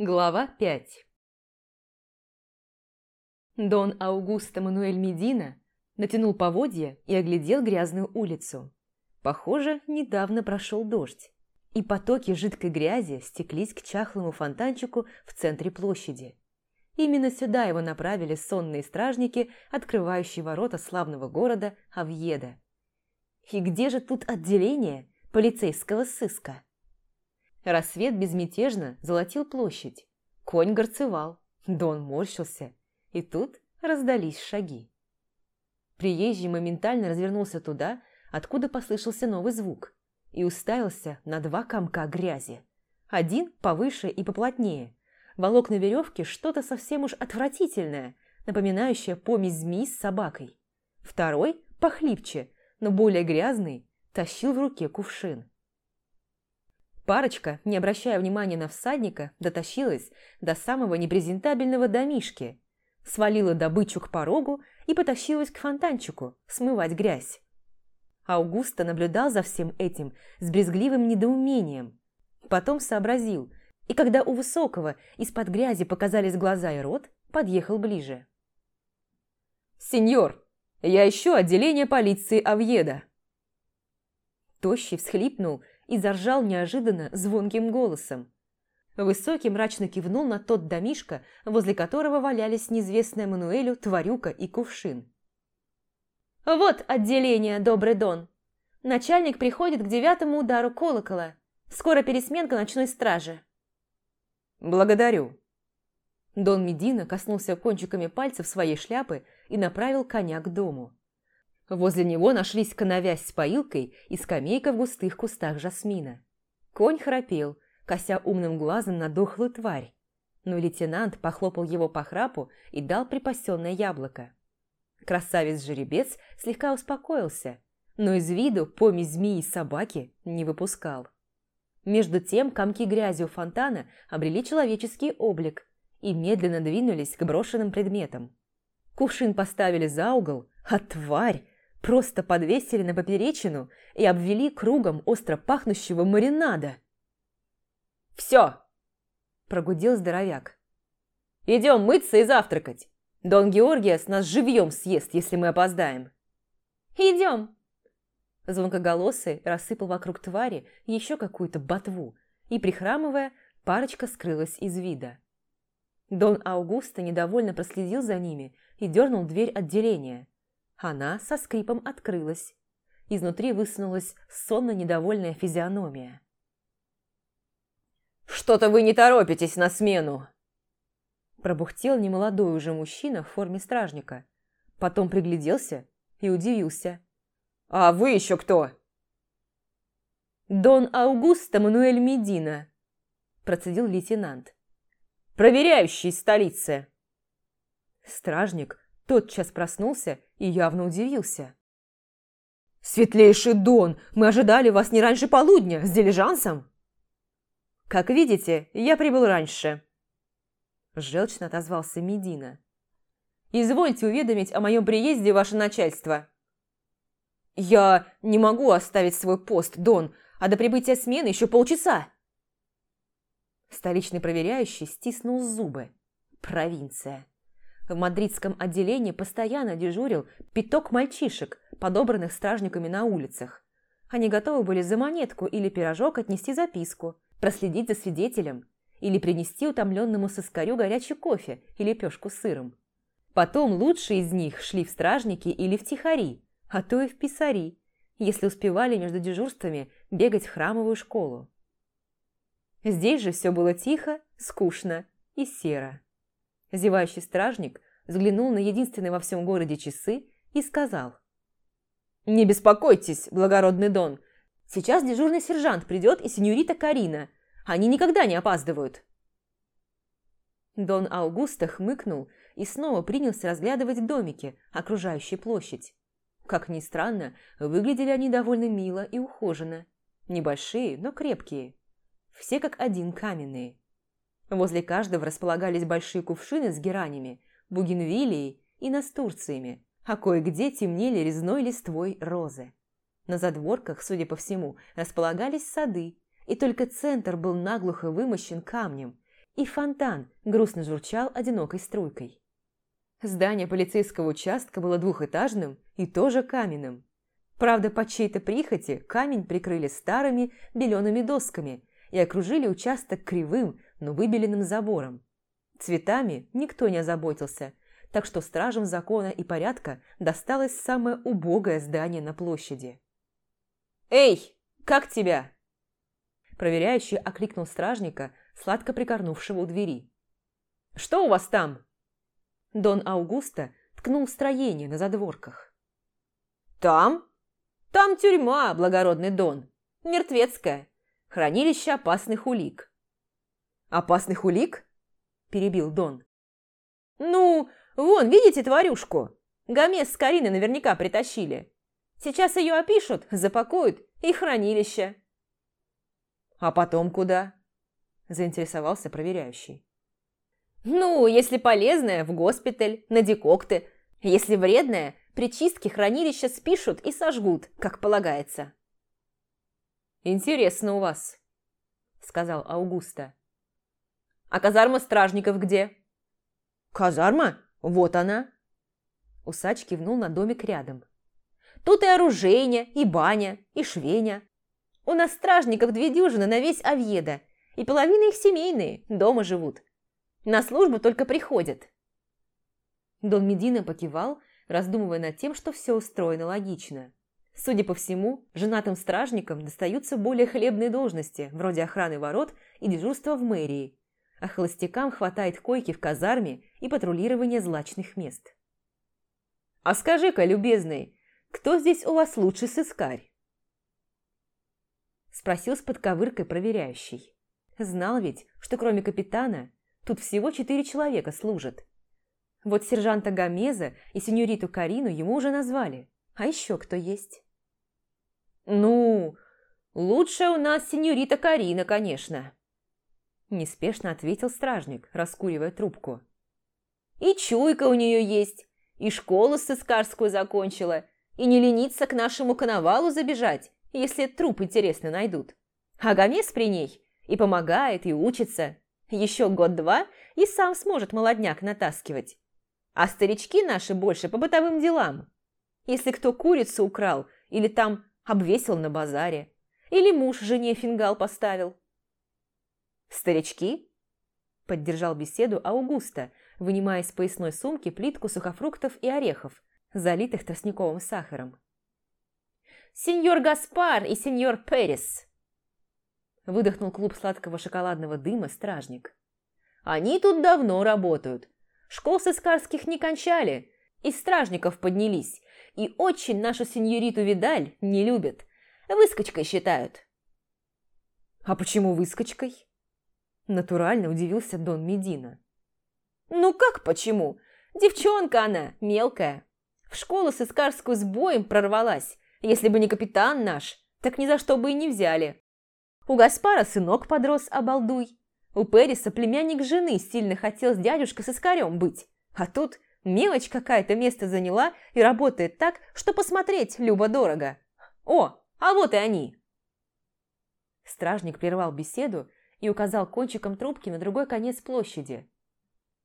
Глава 5 Дон Аугусто Мануэль Медина натянул поводья и оглядел грязную улицу. Похоже, недавно прошел дождь, и потоки жидкой грязи стеклись к чахлому фонтанчику в центре площади. Именно сюда его направили сонные стражники, открывающие ворота славного города Авьеда. И где же тут отделение полицейского сыска? Рассвет безмятежно золотил площадь. Конь горцевал, Дон морщился, и тут раздались шаги. Приезжий моментально развернулся туда, откуда послышался новый звук, и уставился на два комка грязи. Один повыше и поплотнее. Волок на веревке что-то совсем уж отвратительное, напоминающее помесь змеи с собакой. Второй, похлипче, но более грязный, тащил в руке кувшин. Парочка, не обращая внимания на всадника, дотащилась до самого непрезентабельного домишки, свалила добычу к порогу и потащилась к фонтанчику смывать грязь. Аугуста наблюдал за всем этим с брезгливым недоумением. Потом сообразил, и когда у Высокого из-под грязи показались глаза и рот, подъехал ближе. «Сеньор, я ищу отделение полиции Авьеда». Тощий всхлипнул и заржал неожиданно звонким голосом. Высокий мрачно кивнул на тот домишко, возле которого валялись неизвестная Мануэлю тварюка и кувшин. «Вот отделение, добрый Дон. Начальник приходит к девятому удару колокола. Скоро пересменка ночной стражи». «Благодарю». Дон Медина коснулся кончиками пальцев своей шляпы и направил коня к дому. Возле него нашлись коновязь с поилкой и скамейка в густых кустах жасмина. Конь храпел, кося умным глазом на дохлую тварь, но лейтенант похлопал его по храпу и дал припасенное яблоко. Красавец-жеребец слегка успокоился, но из виду помесь змеи и собаки не выпускал. Между тем комки грязи у фонтана обрели человеческий облик и медленно двинулись к брошенным предметам. Кувшин поставили за угол, а тварь Просто подвесили на поперечину и обвели кругом остро пахнущего маринада. «Все!» – прогудел здоровяк. «Идем мыться и завтракать. Дон Георгиас нас живьем съест, если мы опоздаем». «Идем!» Звонкоголосый рассыпал вокруг твари еще какую-то ботву, и, прихрамывая, парочка скрылась из вида. Дон Аугусто недовольно проследил за ними и дернул дверь отделения – она со скрипом открылась. Изнутри высунулась сонно недовольная физиономия. «Что-то вы не торопитесь на смену!» Пробухтел немолодой уже мужчина в форме стражника. Потом пригляделся и удивился. «А вы еще кто?» «Дон Аугусто Мануэль Медина», процедил лейтенант. «Проверяющий столицы!» Стражник тотчас проснулся и явно удивился. «Светлейший Дон, мы ожидали вас не раньше полудня, с дилижансом!» «Как видите, я прибыл раньше», – желчно отозвался Медина. «Извольте уведомить о моем приезде ваше начальство». «Я не могу оставить свой пост, Дон, а до прибытия смены еще полчаса!» Столичный проверяющий стиснул зубы. Провинция. В мадридском отделении постоянно дежурил пяток мальчишек, подобранных стражниками на улицах. Они готовы были за монетку или пирожок отнести записку, проследить за свидетелем или принести утомленному соскарю горячий кофе и лепешку с сыром. Потом лучшие из них шли в стражники или в тихари, а то и в писари, если успевали между дежурствами бегать в храмовую школу. Здесь же все было тихо, скучно и серо. Зевающий стражник взглянул на единственные во всем городе часы и сказал. «Не беспокойтесь, благородный Дон. Сейчас дежурный сержант придет и сеньорита Карина. Они никогда не опаздывают». Дон Аугусто хмыкнул и снова принялся разглядывать домики, окружающие площадь. Как ни странно, выглядели они довольно мило и ухоженно. Небольшие, но крепкие. Все как один каменные. Возле каждого располагались большие кувшины с геранями, бугенвилией и настурциями, а кое-где темнели резной листвой розы. На задворках, судя по всему, располагались сады, и только центр был наглухо вымощен камнем, и фонтан грустно журчал одинокой струйкой. Здание полицейского участка было двухэтажным и тоже каменным. Правда, по чьей-то прихоти камень прикрыли старыми белеными досками и окружили участок кривым, но выбеленным забором. Цветами никто не озаботился, так что стражам закона и порядка досталось самое убогое здание на площади. «Эй, как тебя?» Проверяющий окликнул стражника, сладко прикорнувшего у двери. «Что у вас там?» Дон Аугуста ткнул строение на задворках. «Там? Там тюрьма, благородный Дон. Мертвецкая. Хранилище опасных улик». «Опасных улик?» – перебил Дон. «Ну, вон, видите тварюшку? Гомес с Кариной наверняка притащили. Сейчас ее опишут, запакуют и хранилище». «А потом куда?» – заинтересовался проверяющий. «Ну, если полезное, в госпиталь, на декокты. Если вредное, при чистке хранилища спишут и сожгут, как полагается». «Интересно у вас», – сказал Аугуста. «А казарма стражников где?» «Казарма? Вот она!» Усач кивнул на домик рядом. «Тут и оружейня, и баня, и швеня. У нас стражников две дюжины на весь Овьеда, и половина их семейные, дома живут. На службу только приходят». Дон Медина покивал, раздумывая над тем, что все устроено логично. Судя по всему, женатым стражникам достаются более хлебные должности, вроде охраны ворот и дежурства в мэрии, а холостякам хватает койки в казарме и патрулирования злачных мест. «А скажи-ка, любезный, кто здесь у вас лучший сыскарь?» Спросил с подковыркой проверяющий. Знал ведь, что кроме капитана тут всего четыре человека служат. Вот сержанта Гомеза и сеньориту Карину ему уже назвали. А еще кто есть? «Ну, лучше у нас сеньорита Карина, конечно», Неспешно ответил стражник, раскуривая трубку. «И чуйка у нее есть, и школу сыскарскую закончила, и не ленится к нашему коновалу забежать, если труп интересно найдут. А Гомес при ней и помогает, и учится. Еще год-два и сам сможет молодняк натаскивать. А старички наши больше по бытовым делам. Если кто курицу украл или там обвесил на базаре, или муж жене фингал поставил, «Старички?» – поддержал беседу Аугуста, вынимая из поясной сумки плитку сухофруктов и орехов, залитых тростниковым сахаром. «Сеньор Гаспар и сеньор Перес!» Выдохнул клуб сладкого шоколадного дыма стражник. «Они тут давно работают. Школ сыскарских не кончали, из стражников поднялись, и очень нашу сеньориту Видаль не любят. Выскочкой считают». «А почему выскочкой?» Натурально удивился Дон Медина. «Ну как почему? Девчонка она, мелкая. В школу с Искарскую с боем прорвалась. Если бы не капитан наш, так ни за что бы и не взяли. У Гаспара сынок подрос, обалдуй. У Периса племянник жены сильно хотел с дядюшкой с Искарем быть. А тут мелочь какая-то место заняла и работает так, что посмотреть любо-дорого. О, а вот и они!» Стражник прервал беседу и указал кончиком трубки на другой конец площади.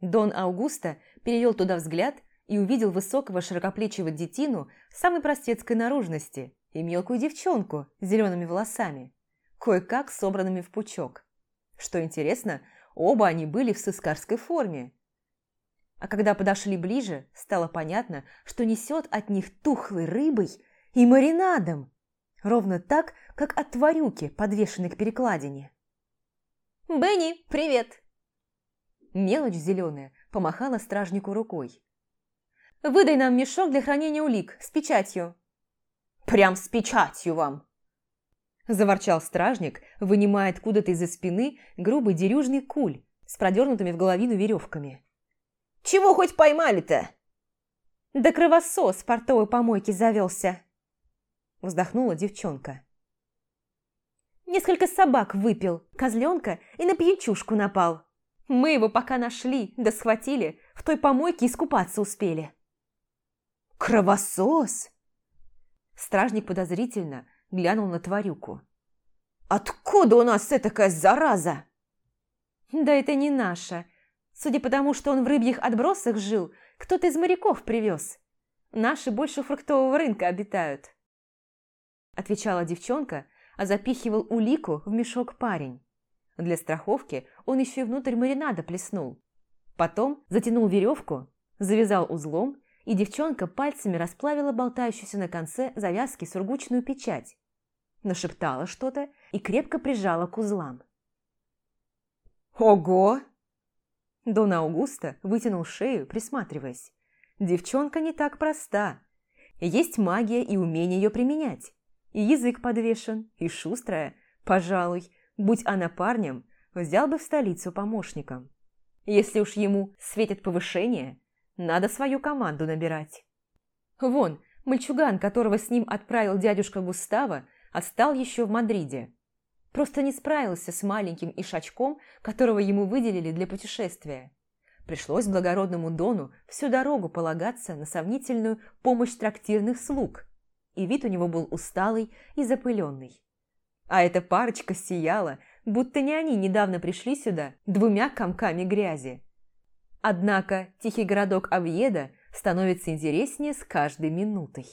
Дон Аугуста перевел туда взгляд и увидел высокого широкоплечего детину самой простецкой наружности и мелкую девчонку с зелеными волосами, кое-как собранными в пучок. Что интересно, оба они были в сыскарской форме. А когда подошли ближе, стало понятно, что несет от них тухлой рыбой и маринадом, ровно так, как от тварюки, подвешенной к перекладине. «Бенни, привет!» Мелочь зеленая помахала стражнику рукой. «Выдай нам мешок для хранения улик с печатью». «Прям с печатью вам!» Заворчал стражник, вынимая откуда-то из-за спины грубый дерюжный куль с продернутыми в головину веревками. «Чего хоть поймали-то?» «Да кровосос портовой помойки завелся!» Вздохнула девчонка. Несколько собак выпил, козленка и на пьянчушку напал. Мы его пока нашли, да схватили, в той помойке искупаться успели. «Кровосос!» Стражник подозрительно глянул на тварюку. «Откуда у нас такая зараза?» Да это не наша. Судя по тому, что он в рыбьих отбросах жил, кто-то из моряков привез. Наши больше фруктового рынка обитают. Отвечала девчонка, а запихивал улику в мешок парень. Для страховки он еще и внутрь маринада плеснул. Потом затянул веревку, завязал узлом, и девчонка пальцами расплавила болтающуюся на конце завязки сургучную печать. Нашептала что-то и крепко прижала к узлам. «Ого!» Дон Аугуста вытянул шею, присматриваясь. Девчонка не так проста. Есть магия и умение ее применять. И язык подвешен, и шустрая, пожалуй, будь она парнем, взял бы в столицу помощником. Если уж ему светит повышение, надо свою команду набирать. Вон, мальчуган, которого с ним отправил дядюшка Густава, отстал еще в Мадриде. Просто не справился с маленьким ишачком, которого ему выделили для путешествия. Пришлось благородному Дону всю дорогу полагаться на сомнительную помощь трактирных слуг, и вид у него был усталый и запыленный. А эта парочка сияла, будто не они недавно пришли сюда двумя комками грязи. Однако тихий городок Авьеда становится интереснее с каждой минутой.